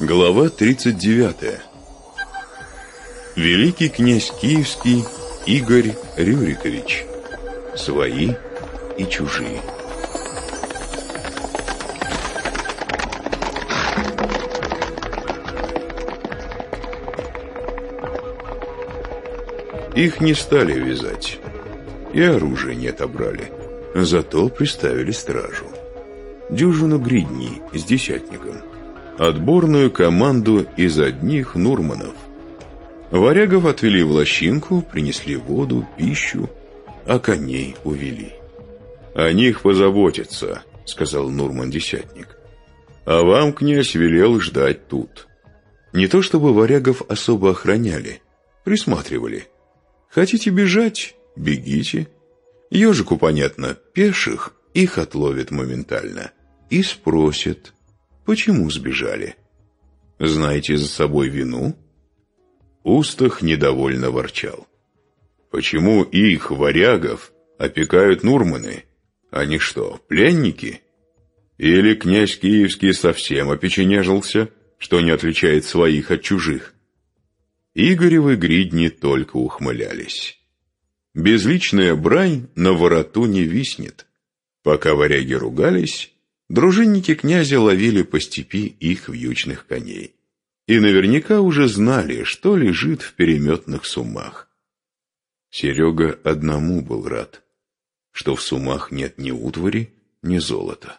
Глава 39. Великий князь Киевский Игорь Рюрикович. Свои и чужие. Их не стали вязать, и оружие не отобрали, зато приставили стражу. Дюжину гридней с десятником – отборную команду из одних Нурманов. Варягов отвели в лощинку, принесли воду, пищу, а коней увели. «О них позаботятся», — сказал Нурман-десятник. «А вам, князь, велел ждать тут». Не то чтобы варягов особо охраняли, присматривали. Хотите бежать — бегите. Ежику, понятно, пеших их отловят моментально и спросят — Почему сбежали? Знаете за собой вину? Устах недовольно ворчал. Почему их, варягов, опекают Нурманы? Они что, пленники? Или князь Киевский совсем опеченежился, что не отличает своих от чужих? Игоревы гридни только ухмылялись. Безличная брань на вороту не виснет. Пока варяги ругались, Дружинники князя ловили по степи их вьючных коней. И наверняка уже знали, что лежит в переметных сумах. Серега одному был рад, что в сумах нет ни утвари, ни золота.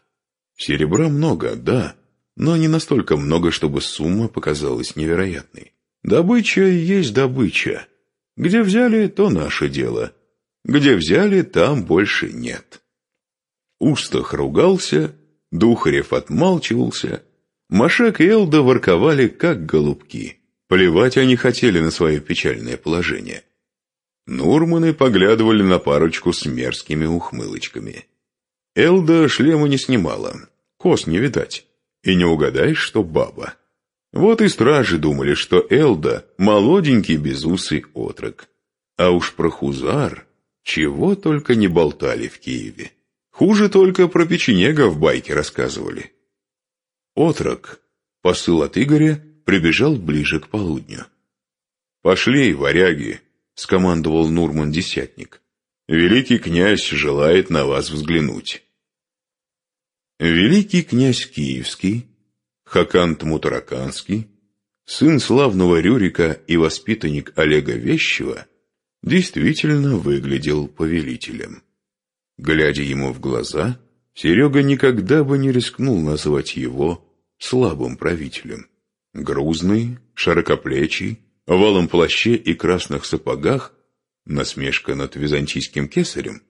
Серебра много, да, но не настолько много, чтобы сумма показалась невероятной. Добыча есть добыча. Где взяли, то наше дело. Где взяли, там больше нет. Устах ругался, Духарев отмалчивался. Машек и Элда ворковали, как голубки. Плевать они хотели на свое печальное положение. Нурманы поглядывали на парочку с мерзкими ухмылочками. Элда шлема не снимала, кос не видать, и не угадаешь, что баба. Вот и стражи думали, что Элда — молоденький безусый отрок. А уж про Хузар чего только не болтали в Киеве. Хуже только про печенега в байке рассказывали. Отрок, посыл от Игоря, прибежал ближе к полудню. «Пошли, варяги!» — скомандовал Нурман-десятник. «Великий князь желает на вас взглянуть». Великий князь Киевский, Хакант Мутараканский, сын славного Рюрика и воспитанник Олега Вещева, действительно выглядел повелителем. Глядя ему в глаза, Серега никогда бы не рискнул назвать его слабым правителем. Грузный, широкоплечий, в валом плаще и красных сапогах, насмешка над византийским кесарем,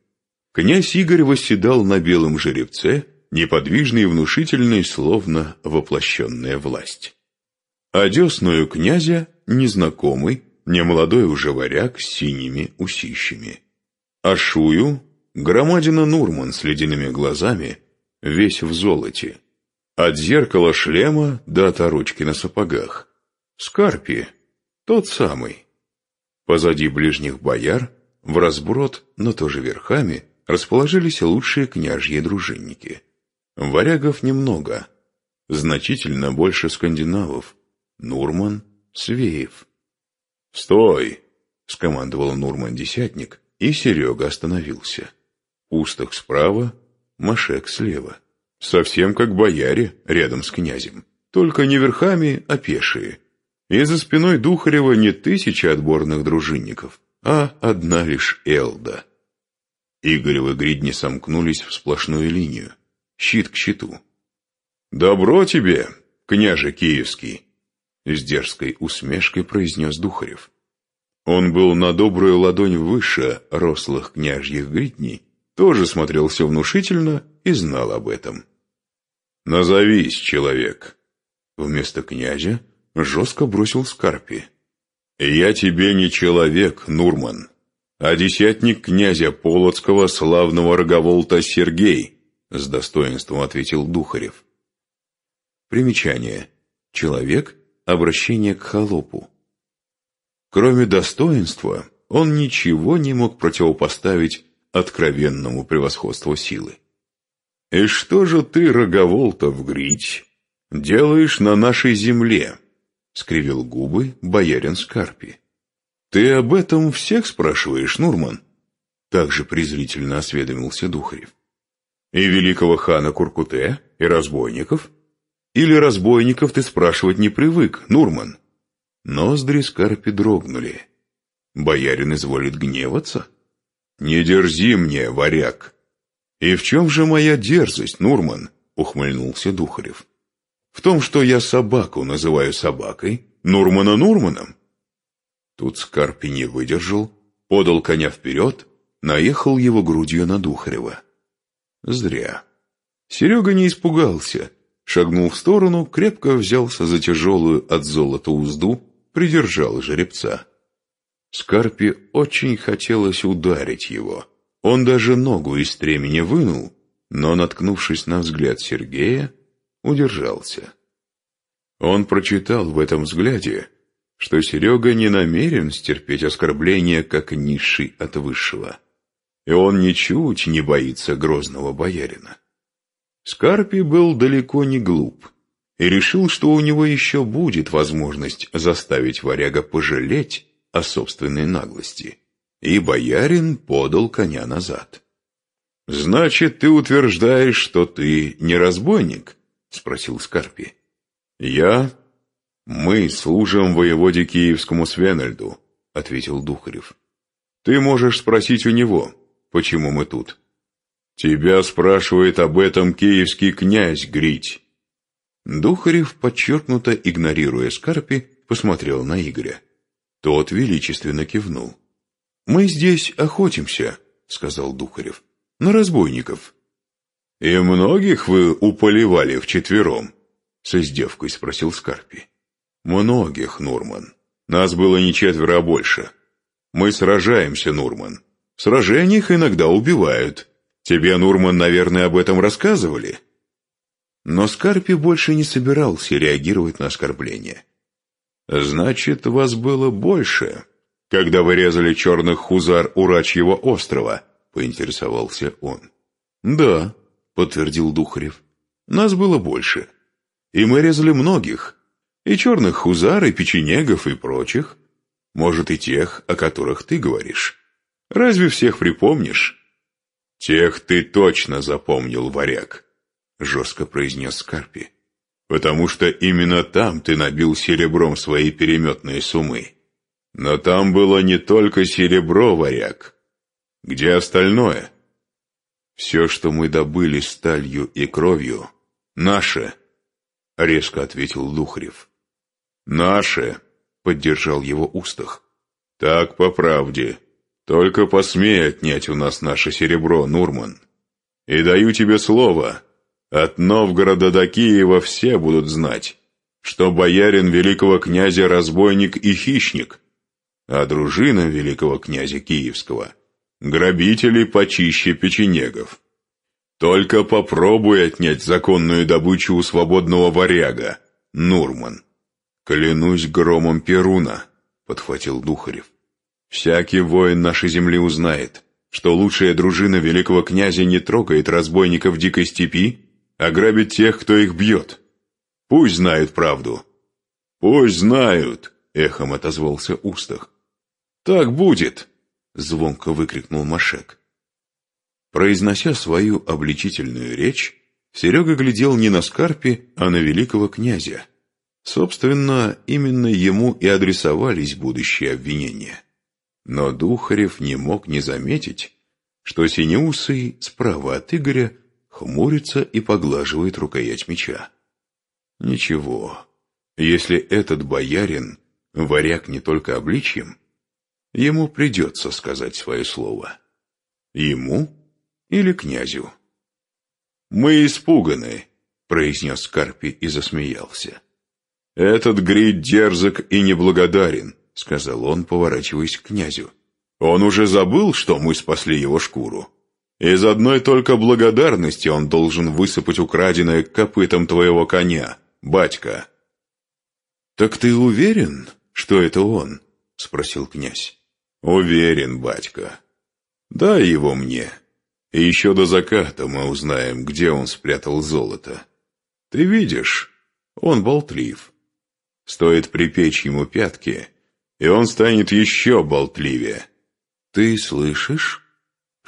князь Игорь восседал на белом жеребце, неподвижный и внушительный, словно воплощенная власть. А десную князя незнакомый, немолодой уже варяг с синими усищами. А шую Громадина Нурман с ледяными глазами, весь в золоте. От зеркала шлема до оторочки на сапогах. Скарпи, тот самый. Позади ближних бояр, в разброд, но тоже верхами, расположились лучшие княжьи дружинники. Варягов немного, значительно больше скандинавов. Нурман, Свеев. «Стой!» — скомандовал Нурман-десятник, и Серега остановился. Устах справа, Машек слева. Совсем как бояре рядом с князем. Только не верхами, а пешие. И за спиной Духарева не тысяча отборных дружинников, а одна лишь Элда. Игоревы гридни сомкнулись в сплошную линию, щит к щиту. «Добро тебе, княже Киевский!» С дерзкой усмешкой произнес Духарев. Он был на добрую ладонь выше рослых княжьих гридней, тоже смотрелся внушительно и знал об этом. «Назовись, человек!» Вместо князя жестко бросил Скарпи. «Я тебе не человек, Нурман, а десятник князя Полоцкого славного роговолта Сергей», с достоинством ответил Духарев. Примечание. Человек – обращение к холопу. Кроме достоинства, он ничего не мог противопоставить откровенному превосходству силы. «И что же ты, роговол-то, вгрить? делаешь на нашей земле?» — скривил губы боярин Скарпи. «Ты об этом всех спрашиваешь, Нурман?» Также презрительно осведомился Духарев. «И великого хана Куркуте, и разбойников? Или разбойников ты спрашивать не привык, Нурман?» Ноздри Скарпи дрогнули. «Боярин изволит гневаться?» «Не дерзи мне, варяг!» «И в чем же моя дерзость, Нурман?» — ухмыльнулся Духарев. «В том, что я собаку называю собакой, Нурмана Нурманом?» Тут Скарпи не выдержал, подал коня вперед, наехал его грудью на Духарева. Зря. Серега не испугался, шагнул в сторону, крепко взялся за тяжелую от золота узду, придержал жеребца. Скарпи очень хотелось ударить его. Он даже ногу из стремени вынул, но, наткнувшись на взгляд Сергея, удержался. Он прочитал в этом взгляде, что Серега не намерен стерпеть оскорбления как низший от высшего. И он ничуть не боится грозного боярина. Скарпи был далеко не глуп и решил, что у него еще будет возможность заставить варяга пожалеть о собственной наглости и боярин подал коня назад. «Значит, ты утверждаешь, что ты не разбойник?» — спросил Скарпи. «Я? Мы служим воеводе Киевскому Свенельду», — ответил Духарев. «Ты можешь спросить у него, почему мы тут». «Тебя спрашивает об этом киевский князь Грить». Духарев, подчеркнуто игнорируя Скарпи, посмотрел на Игоря. Тот величественно кивнул. «Мы здесь охотимся», — сказал Духарев, — «на разбойников». «И многих вы уполивали вчетвером?» — с издевкой спросил Скарпи. «Многих, Нурман. Нас было не четверо, а больше. Мы сражаемся, Нурман. В сражениях иногда убивают. Тебе, Нурман, наверное, об этом рассказывали?» Но Скарпи больше не собирался реагировать на оскорбление. «Значит, вас было больше?» когда вы резали черных хузар у Рачьего острова?» — поинтересовался он. «Да», — подтвердил Духарев. «Нас было больше. И мы резали многих. И черных хузар, и печенегов, и прочих. Может, и тех, о которых ты говоришь. Разве всех припомнишь?» «Тех ты точно запомнил, варяг», — жестко произнес Скарпи. «Потому что именно там ты набил серебром свои переметные суммы». Но там было не только серебро, варяг. Где остальное? Все, что мы добыли сталью и кровью, наше, — резко ответил Духарев. Наше, — поддержал его Устах. Так по правде. Только посмей отнять у нас наше серебро, Нурман. И даю тебе слово, от Новгорода до Киева все будут знать, что боярин великого князя разбойник и хищник, а дружина великого князя Киевского — грабители почище печенегов. Только попробуй отнять законную добычу у свободного варяга, Нурман. Клянусь громом Перуна, — подхватил Духарев. Всякий воин нашей земли узнает, что лучшая дружина великого князя не трогает разбойников дикой степи, грабит тех, кто их бьет. Пусть знают правду. Пусть знают, — эхом отозвался Устах. «Так будет!» — звонко выкрикнул Машек. Произнося свою обличительную речь, Серега глядел не на Скарпи, а на великого князя. Собственно, именно ему и адресовались будущие обвинения. Но Духарев не мог не заметить, что Синеусый справа от Игоря хмурится и поглаживает рукоять меча. Ничего, если этот боярин варяг не только обличьем, Ему придется сказать свое слово. Ему или князю? «Мы испуганы», — произнес Карпи и засмеялся. «Этот грид дерзок и неблагодарен», — сказал он, поворачиваясь к князю. «Он уже забыл, что мы спасли его шкуру. Из одной только благодарности он должен высыпать украденное копытом твоего коня, батька». «Так ты уверен, что это он?» — спросил князь. «Уверен, батька. Дай его мне, и еще до заката мы узнаем, где он спрятал золото. Ты видишь, Он болтлив. Стоит припечь ему пятки, и он станет еще болтливее. Ты слышишь,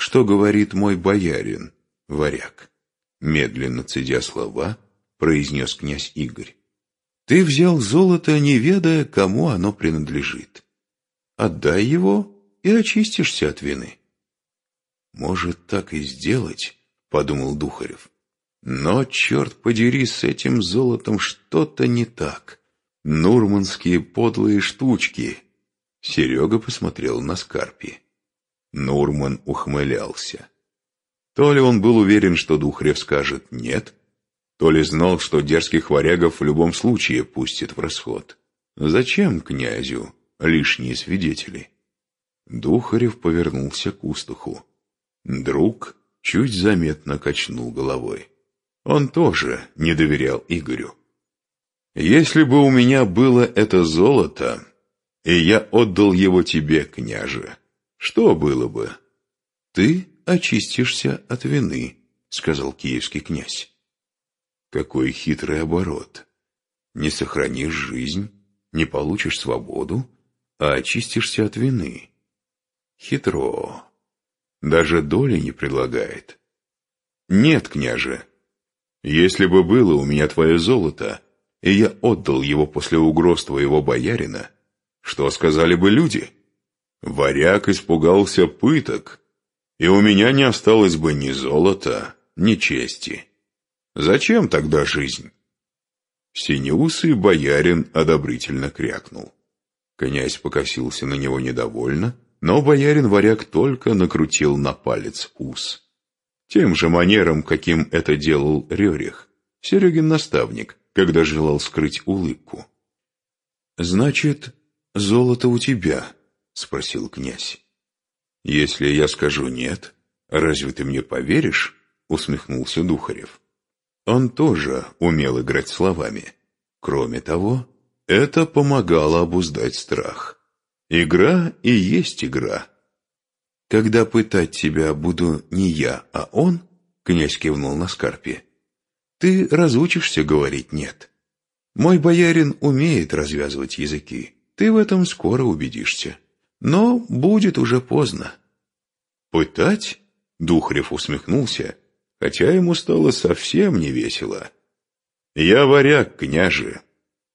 что говорит мой боярин, варяг? Медленно цедя слова, произнес князь Игорь. Ты взял золото, не ведая, кому оно принадлежит. Отдай его и очистишься от вины. Может, так и сделать, подумал Духарев. Но, черт подери, с этим золотом что-то не так. Нурманские подлые штучки. Серега посмотрел на Скарпи. Нурман ухмылялся. То ли он был уверен, что Духарев скажет «нет», то ли знал, что дерзких варягов в любом случае пустит в расход. Зачем князю лишние свидетели? Духарев повернулся к Устуху. Друг чуть заметно качнул головой. Он тоже не доверял Игорю. «Если бы у меня было это золото, и я отдал его тебе, княже, что было бы?» «Ты очистишься от вины», — сказал киевский князь. Какой хитрый оборот. Не сохранишь жизнь, не получишь свободу, а очистишься от вины. Хитро. Даже доли не предлагает. Нет, княже, если бы было у меня твое золото, и я отдал его после угроз твоего боярина, что сказали бы люди? Варяг испугался пыток, и у меня не осталось бы ни золота, ни чести. Зачем тогда жизнь? Синеусый боярин одобрительно крякнул. Князь покосился на него недовольно, но боярин-варяг только накрутил на палец ус. Тем же манером, каким это делал Рерих, Серегин наставник, когда желал скрыть улыбку. «Значит, золото у тебя?» — спросил князь. «Если я скажу нет, разве ты мне поверишь?» — усмехнулся Духарев. Он тоже умел играть словами. Кроме того, это помогало обуздать страх. Игра и есть игра. «Когда пытать тебя буду не я, а он», — князь кивнул на скарпе, — «ты разучишься говорить «нет». Мой боярин умеет развязывать языки, ты в этом скоро убедишься. Но будет уже поздно». «Пытать?» — Духарев усмехнулся хотя ему стало совсем не весело. «Я варяг, княже.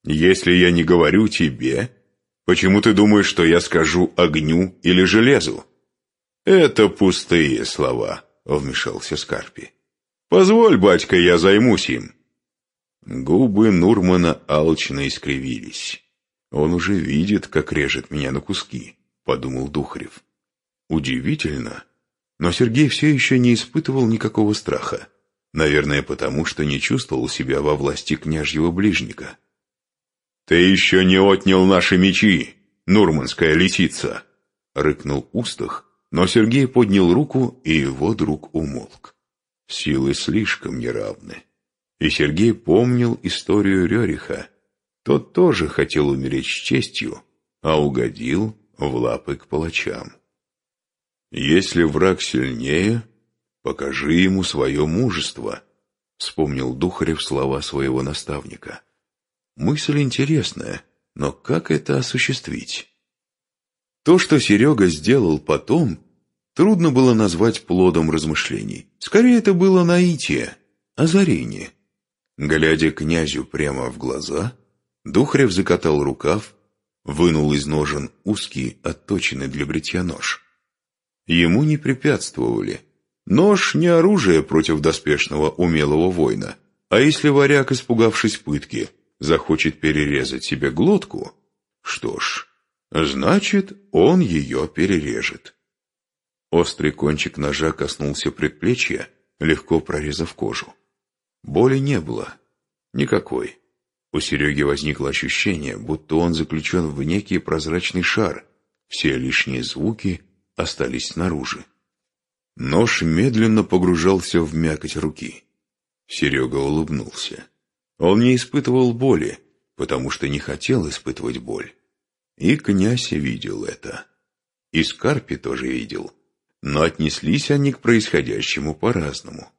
Если я не говорю тебе, почему ты думаешь, что я скажу огню или железу?» «Это пустые слова», — вмешался Скарпи. «Позволь, батька, я займусь им». Губы Нурмана алчно искривились. «Он уже видит, как режет меня на куски», — подумал Духарев. Удивительно, но Сергей все еще не испытывал никакого страха. Наверное, потому что не чувствовал себя во власти княжьего ближника. «Ты еще не отнял наши мечи, нурманская лисица!» — рыкнул Устах, но Сергей поднял руку, и его друг умолк. Силы слишком неравны. И Сергей помнил историю Рериха. Тот тоже хотел умереть с честью, а угодил в лапы к палачам. «Если враг сильнее, покажи ему свое мужество», — вспомнил Духарев слова своего наставника. «Мысль интересная, но как это осуществить?» То, что Серега сделал потом, трудно было назвать плодом размышлений. Скорее, это было наитие, озарение. Глядя князю прямо в глаза, Духарев закатал рукав, вынул из ножен узкий, отточенный для бритья нож ему не препятствовали. Нож не оружие против доспешного умелого воина, а если варяг, испугавшись пытки, захочет перерезать себе глотку, что ж, значит, он ее перережет. Острый кончик ножа коснулся предплечья, легко прорезав кожу. Боли не было. Никакой. У Сереги возникло ощущение, будто он заключен в некий прозрачный шар. Все лишние звуки остались снаружи. Нож медленно погружался в мякоть руки. Серега улыбнулся. Он не испытывал боли, потому что не хотел испытывать боль. И князь видел это. И Скарпи тоже видел. Но отнеслись они к происходящему по-разному.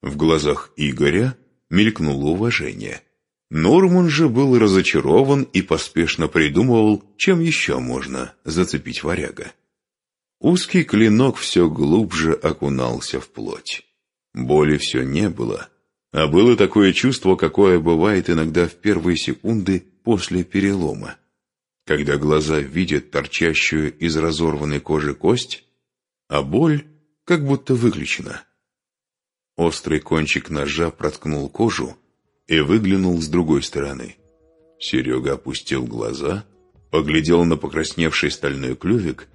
В глазах Игоря мелькнуло уважение. Норман же был разочарован и поспешно придумывал, чем еще можно зацепить варяга. Узкий клинок все глубже окунался в плоть. Боли все не было, а было такое чувство, какое бывает иногда в первые секунды после перелома. Когда глаза видят торчащую из разорванной кожи кость, а боль как будто выключена. Острый кончик ножа проткнул кожу и выглянул с другой стороны. Серега опустил глаза, поглядел на покрасневший стальной клювик,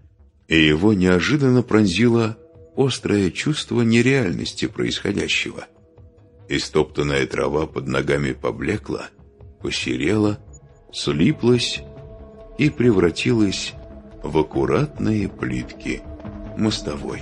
и его неожиданно пронзило острое чувство нереальности происходящего. Истоптанная трава под ногами поблекла, посерела, слиплась и превратилась в аккуратные плитки мостовой.